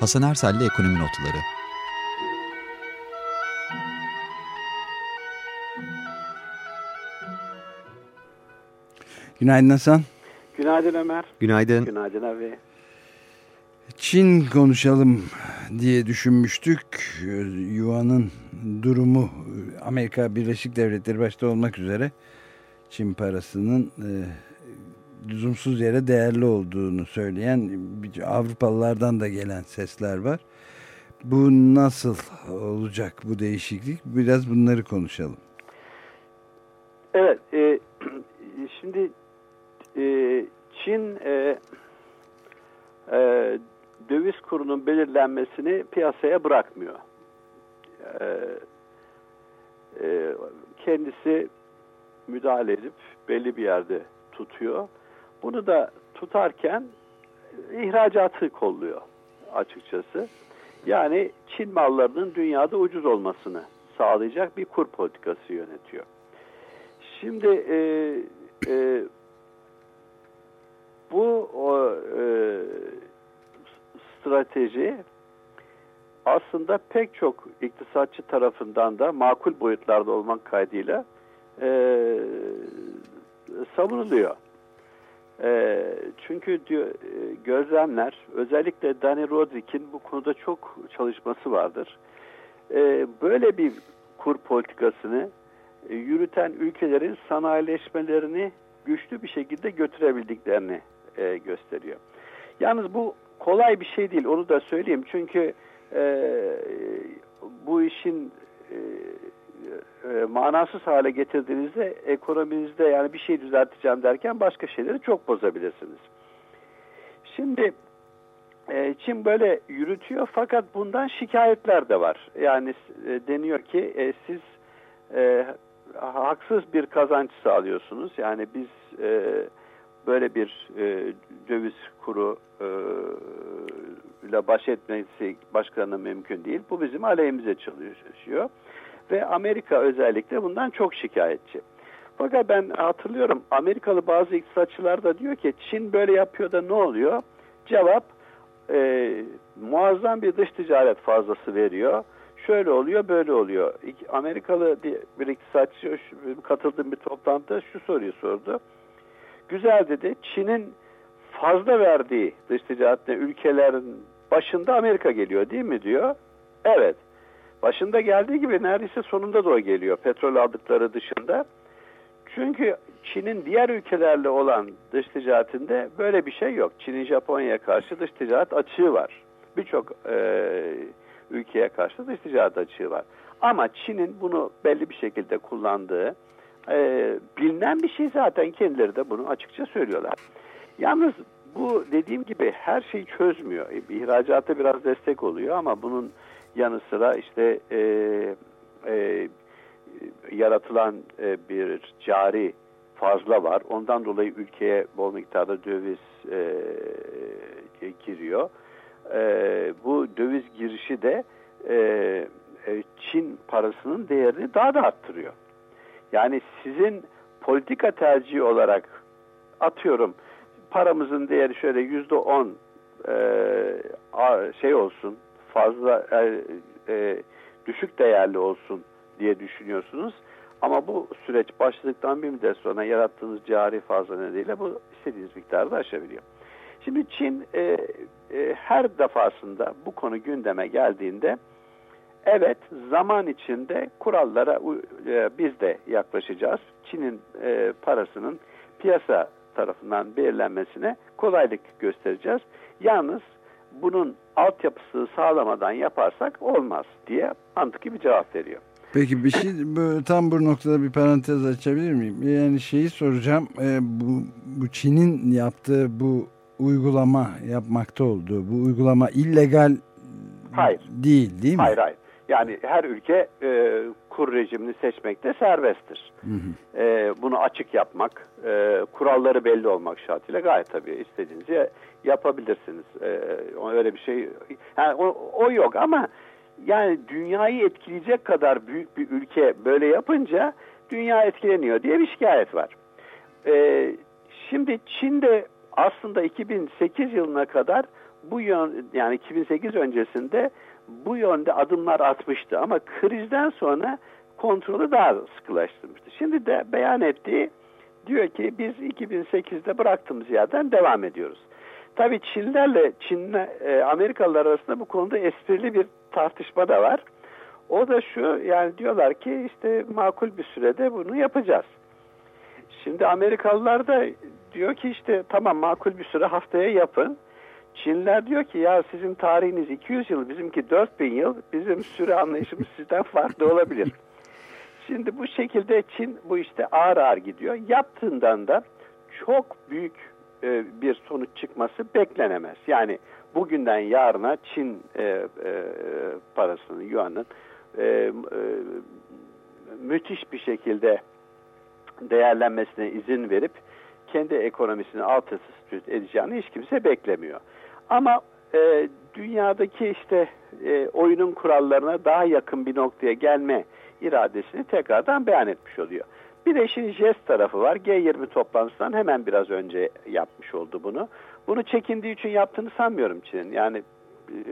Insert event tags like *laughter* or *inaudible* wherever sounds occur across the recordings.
Hasan Ersel'le Ekonomi Notları Günaydın Hasan. Günaydın Ömer. Günaydın. Günaydın abi. Çin konuşalım diye düşünmüştük. Yuan'ın durumu Amerika Birleşik Devletleri başta olmak üzere Çin parasının e, lüzumsuz yere değerli olduğunu söyleyen Avrupalılardan da gelen sesler var. Bu nasıl olacak bu değişiklik? Biraz bunları konuşalım. Evet, e, *clears throat* şimdi e, Çin e, e, döviz kurunun belirlenmesini piyasaya bırakmıyor. E, e, kendisi müdahale edip belli bir yerde tutuyor. Bunu da tutarken ihracatı kolluyor açıkçası. Yani Çin mallarının dünyada ucuz olmasını sağlayacak bir kur politikası yönetiyor. Şimdi e, e, bu o, e, strateji aslında pek çok iktisatçı tarafından da makul boyutlarda olmak kaydıyla e, savunuluyor. E, çünkü diyor, e, gözlemler özellikle Danny Roderick'in bu konuda çok çalışması vardır. E, böyle bir kur politikasını e, yürüten ülkelerin sanayileşmelerini güçlü bir şekilde götürebildiklerini e, gösteriyor. Yalnız bu kolay bir şey değil onu da söyleyeyim çünkü bu işin e, manasız hale getirdiğinizde ekonominizde yani bir şey düzelteceğim derken başka şeyleri çok bozabilirsiniz. Şimdi e, Çin böyle yürütüyor fakat bundan şikayetler de var. Yani e, deniyor ki e, siz e, haksız bir kazanç sağlıyorsunuz. Yani biz e, böyle bir e, döviz kuru e, ile baş etmesi başkalarına mümkün değil. Bu bizim aleyhimize çalışıyor. Ve Amerika özellikle bundan çok şikayetçi. Fakat ben hatırlıyorum Amerikalı bazı iktisatçılar da diyor ki Çin böyle yapıyor da ne oluyor? Cevap e, muazzam bir dış ticaret fazlası veriyor. Şöyle oluyor böyle oluyor. Amerikalı bir iktisatçı katıldığım bir toplantıda şu soruyu sordu. Güzel dedi Çin'in fazla verdiği dış ticaretle ülkelerin başında Amerika geliyor değil mi diyor. Evet. Başında geldiği gibi neredeyse sonunda da o geliyor petrol aldıkları dışında. Çünkü Çin'in diğer ülkelerle olan dış ticaretinde böyle bir şey yok. Çin'in Japonya'ya karşı dış ticaret açığı var. Birçok e, ülkeye karşı dış ticaret açığı var. Ama Çin'in bunu belli bir şekilde kullandığı e, bilinen bir şey zaten kendileri de bunu açıkça söylüyorlar. Yalnız bu dediğim gibi her şeyi çözmüyor. İhracata biraz destek oluyor ama bunun yanı sıra işte e, e, yaratılan e, bir cari fazla var. Ondan dolayı ülkeye bol miktarda döviz e, giriyor. E, bu döviz girişi de e, e, Çin parasının değerini daha da arttırıyor. Yani sizin politika tercihi olarak atıyorum paramızın değeri şöyle yüzde on e, şey olsun fazla e, e, düşük değerli olsun diye düşünüyorsunuz. Ama bu süreç başladıktan bir müddet sonra yarattığınız cari fazla nedeniyle bu istediğiniz miktarda aşabiliyor. Şimdi Çin e, e, her defasında bu konu gündeme geldiğinde evet zaman içinde kurallara e, biz de yaklaşacağız. Çin'in e, parasının piyasa tarafından belirlenmesine kolaylık göstereceğiz. Yalnız bunun altyapısı sağlamadan yaparsak olmaz diye mantıklı bir cevap veriyor. Peki bir şey tam bu noktada bir parantez açabilir miyim? Yani şeyi soracağım. E, bu, bu Çin'in yaptığı bu uygulama yapmakta olduğu bu uygulama illegal hayır. değil değil mi? Hayır hayır. Yani her ülke e, kur rejimini seçmekte serbesttir. Hı hı. E, bunu açık yapmak, e, kuralları belli olmak şartıyla gayet tabii istediğinizi yapabilirsiniz. E, öyle bir şey yani o, o yok ama yani dünyayı etkileyecek kadar büyük bir ülke böyle yapınca dünya etkileniyor diye bir şikayet var. E, şimdi Çin'de aslında 2008 yılına kadar bu yön yani 2008 öncesinde bu yönde adımlar atmıştı ama krizden sonra kontrolü daha sıkılaştırmıştı. Şimdi de beyan ettiği diyor ki biz 2008'de bıraktığımız yerden devam ediyoruz. Tabii Çinlerle Çin'le e, Amerikalılar arasında bu konuda esprili bir tartışma da var. O da şu yani diyorlar ki işte makul bir sürede bunu yapacağız. Şimdi Amerikalılar da diyor ki işte tamam makul bir süre haftaya yapın. Çinler diyor ki ya sizin tarihiniz 200 yıl bizimki 4000 yıl bizim süre anlayışımız sizden farklı olabilir. Şimdi bu şekilde Çin bu işte ağır ağır gidiyor. Yaptığından da çok büyük e, bir sonuç çıkması beklenemez. Yani bugünden yarına Çin e, e, parasının, yuanın e, e, müthiş bir şekilde değerlenmesine izin verip kendi ekonomisini alt üst edeceğini hiç kimse beklemiyor. Ama e, dünyadaki işte e, oyunun kurallarına daha yakın bir noktaya gelme iradesini tekrardan beyan etmiş oluyor. Bir de işin jest tarafı var. G20 toplantısından hemen biraz önce yapmış oldu bunu. Bunu çekindiği için yaptığını sanmıyorum Çin'in. Yani e,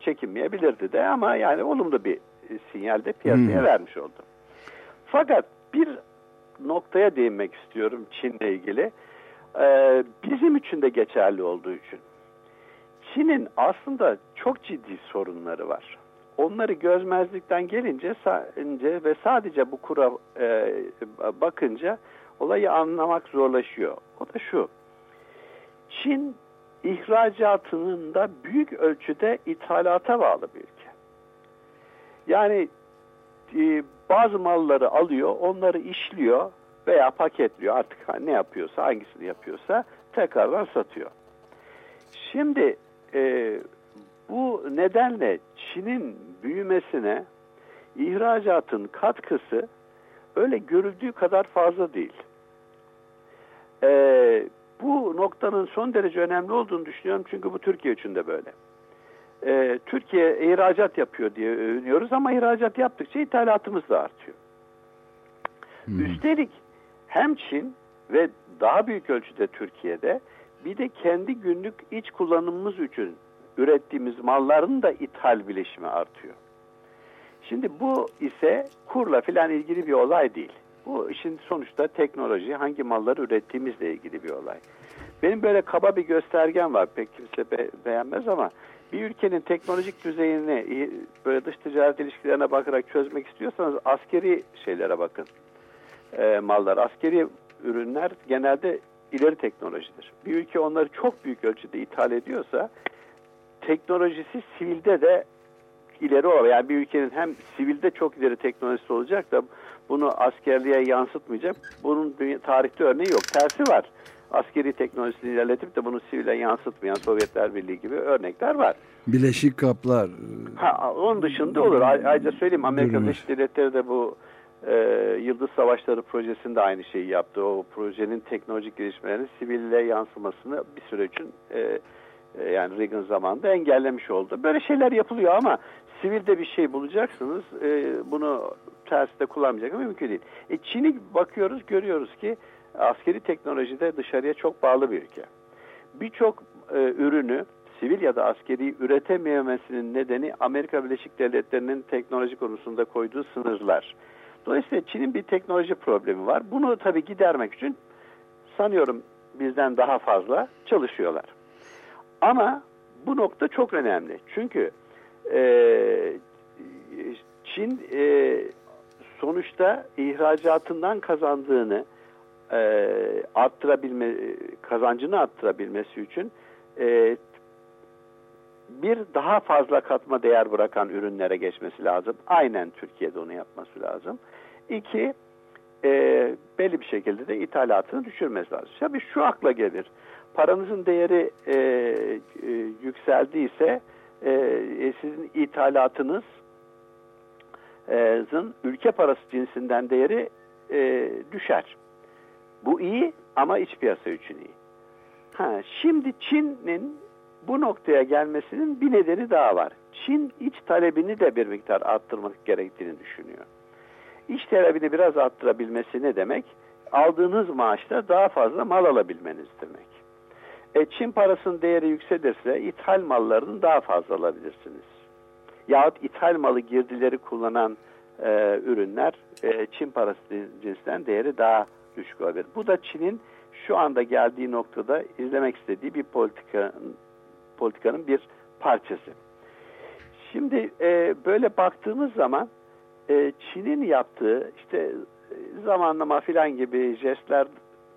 çekinmeyebilirdi de ama yani olumlu bir sinyal de piyasaya hmm. vermiş oldu. Fakat bir noktaya değinmek istiyorum Çin'le ilgili. Ee, bizim için de geçerli olduğu için. Çin'in aslında çok ciddi sorunları var. Onları gözmezlikten gelince ve sadece bu kura e, bakınca olayı anlamak zorlaşıyor. O da şu. Çin ihracatının da büyük ölçüde ithalata bağlı bir ülke. Yani e, bazı malları alıyor, onları işliyor veya paketliyor artık ne yapıyorsa, hangisini yapıyorsa tekrardan satıyor. Şimdi e, bu nedenle Çin'in büyümesine ihracatın katkısı öyle görüldüğü kadar fazla değil. E, bu noktanın son derece önemli olduğunu düşünüyorum çünkü bu Türkiye için de böyle. E, Türkiye ihracat yapıyor diye övünüyoruz ama ihracat yaptıkça ithalatımız da artıyor. Hmm. Üstelik hem Çin ve daha büyük ölçüde Türkiye'de bir de kendi günlük iç kullanımımız için ürettiğimiz malların da ithal bileşimi artıyor. Şimdi bu ise kurla filan ilgili bir olay değil. Bu işin sonuçta teknoloji, hangi malları ürettiğimizle ilgili bir olay. Benim böyle kaba bir göstergem var. Pek kimse be beğenmez ama bir ülkenin teknolojik düzeyini böyle dış ticaret ilişkilerine bakarak çözmek istiyorsanız askeri şeylere bakın. E, mallar, askeri ürünler genelde ileri teknolojidir. Bir ülke onları çok büyük ölçüde ithal ediyorsa teknolojisi sivilde de ileri olur. Yani bir ülkenin hem sivilde çok ileri teknolojisi olacak da bunu askerliğe yansıtmayacak. Bunun tarihte örneği yok. Tersi var. Askeri teknolojisini ilerletip de bunu sivile yansıtmayan Sovyetler Birliği gibi örnekler var. Bileşik kaplar. Ha, onun dışında olur. Ayrıca söyleyeyim Amerika Birleşik Devletleri de bu e, Yıldız Savaşları projesinde aynı şeyi yaptı. O projenin teknolojik gelişmelerin siville yansımasını bir süre için e, e, yani Reagan zamanında engellemiş oldu. Böyle şeyler yapılıyor ama sivilde bir şey bulacaksınız. E, bunu tersi de kullanmayacak mümkün değil. E, Çin'i bakıyoruz görüyoruz ki askeri teknolojide dışarıya çok bağlı bir ülke. Birçok e, ürünü sivil ya da askeri üretememesinin nedeni Amerika Birleşik Devletleri'nin teknoloji konusunda koyduğu sınırlar. Dolayısıyla Çin'in bir teknoloji problemi var. Bunu tabii gidermek için sanıyorum bizden daha fazla çalışıyorlar. Ama bu nokta çok önemli. Çünkü e, Çin e, sonuçta ihracatından kazandığını e, arttırabilme, kazancını arttırabilmesi için e, bir daha fazla katma değer bırakan ürünlere geçmesi lazım. Aynen Türkiye'de onu yapması lazım. İki, e, belli bir şekilde de ithalatını düşürmesi lazım. Tabii şu akla gelir. Paranızın değeri e, e, yükseldiyse e, e sizin ithalatınız e, ülke parası cinsinden değeri e, düşer. Bu iyi ama iç piyasa için iyi. Ha, şimdi Çin'in bu noktaya gelmesinin bir nedeni daha var. Çin iç talebini de bir miktar arttırmak gerektiğini düşünüyor. İç talebini biraz arttırabilmesi ne demek? Aldığınız maaşta daha fazla mal alabilmeniz demek. E, Çin parasının değeri yükselirse ithal mallarını daha fazla alabilirsiniz. Yahut ithal malı girdileri kullanan e, ürünler e, Çin parası cinsinden değeri daha düşük olabilir. Bu da Çin'in şu anda geldiği noktada izlemek istediği bir politika, politikanın bir parçası. Şimdi e, böyle baktığımız zaman e, Çin'in yaptığı işte zamanlama filan gibi jestler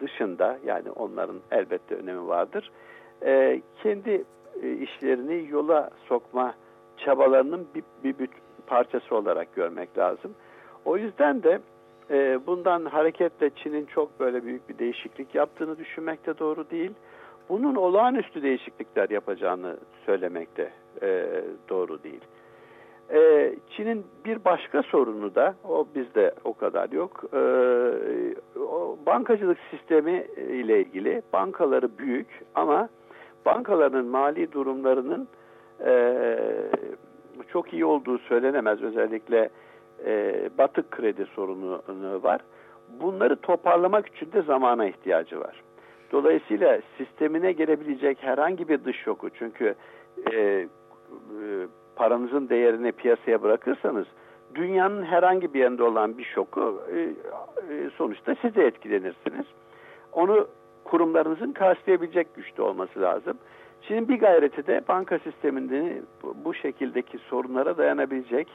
dışında yani onların elbette önemi vardır. E, kendi e, işlerini yola sokma çabalarının bir, bir, bir parçası olarak görmek lazım. O yüzden de e, bundan hareketle Çin'in çok böyle büyük bir değişiklik yaptığını düşünmek de doğru değil. Bunun olağanüstü değişiklikler yapacağını söylemek de e, doğru değil. E, Çin'in bir başka sorunu da, o bizde o kadar yok, e, o bankacılık sistemi ile ilgili bankaları büyük ama bankaların mali durumlarının e, çok iyi olduğu söylenemez. Özellikle e, batık kredi sorunu var. Bunları toparlamak için de zamana ihtiyacı var. Dolayısıyla sistemine gelebilecek herhangi bir dış şoku çünkü e, e, paranızın değerini piyasaya bırakırsanız dünyanın herhangi bir yerinde olan bir şoku e, e, sonuçta size etkilenirsiniz. Onu kurumlarınızın karşılayabilecek güçte olması lazım. Şimdi bir gayreti de banka sisteminde bu şekildeki sorunlara dayanabilecek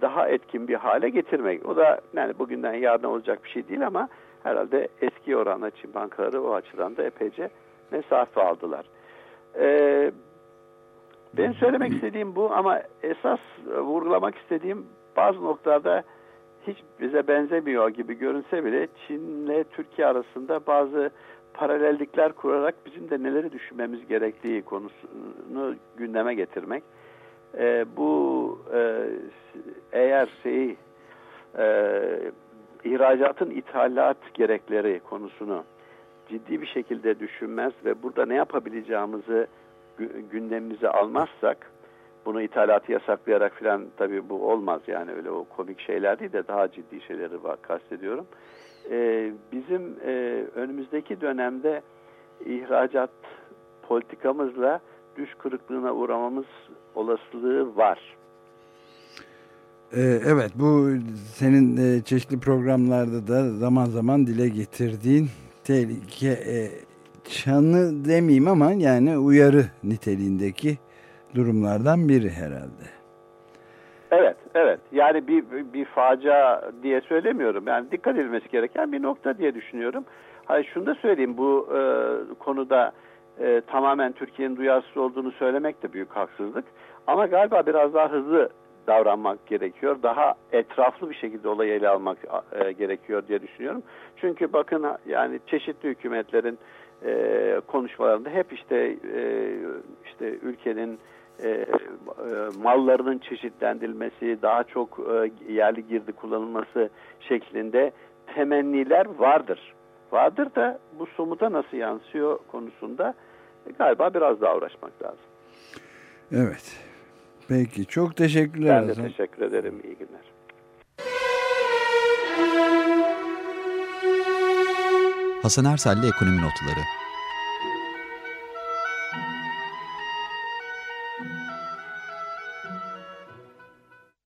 daha etkin bir hale getirmek. O da yani bugünden yarına olacak bir şey değil ama herhalde eski oranla Çin bankaları o açıdan da epeyce mesafe aldılar. Ee, ben söylemek istediğim bu ama esas vurgulamak istediğim bazı noktalarda hiç bize benzemiyor gibi görünse bile Çin'le Türkiye arasında bazı paralellikler kurarak bizim de neleri düşünmemiz gerektiği konusunu gündeme getirmek. E, bu e, eğer şeyi e, ihracatın ithalat gerekleri konusunu ciddi bir şekilde düşünmez ve burada ne yapabileceğimizi gündemimize almazsak bunu ithalatı yasaklayarak falan tabii bu olmaz yani öyle o komik şeyler değil de daha ciddi şeyleri var kastediyorum. Ee, bizim e, önümüzdeki dönemde ihracat politikamızla düş kırıklığına uğramamız olasılığı var. Ee, evet bu senin e, çeşitli programlarda da zaman zaman dile getirdiğin tehlike e, çanı demeyeyim ama yani uyarı niteliğindeki durumlardan biri herhalde. Evet, evet. Yani bir, bir facia diye söylemiyorum. Yani dikkat edilmesi gereken bir nokta diye düşünüyorum. Hayır şunu da söyleyeyim bu e, konuda e, tamamen Türkiye'nin duyarsız olduğunu söylemek de büyük haksızlık. Ama galiba biraz daha hızlı davranmak gerekiyor. Daha etraflı bir şekilde olayı ele almak e, gerekiyor diye düşünüyorum. Çünkü bakın yani çeşitli hükümetlerin e, konuşmalarında hep işte e, işte ülkenin e, e, mallarının çeşitlendirilmesi, daha çok e, yerli girdi kullanılması şeklinde temenniler vardır. Vardır da bu somuta nasıl yansıyor konusunda galiba biraz daha uğraşmak lazım. Evet. Peki çok teşekkürler. Ben de teşekkür ederim. İyi günler. Hasan Ersel'le Ekonomi Notları